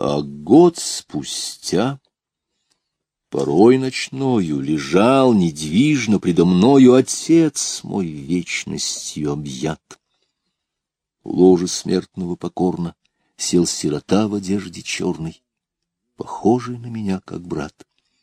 А год спустя, порой ночною, лежал недвижно предо мною отец мой вечностью объят. Ложе смертного покорно сел сирота в одежде черной, похожий на меня как брат.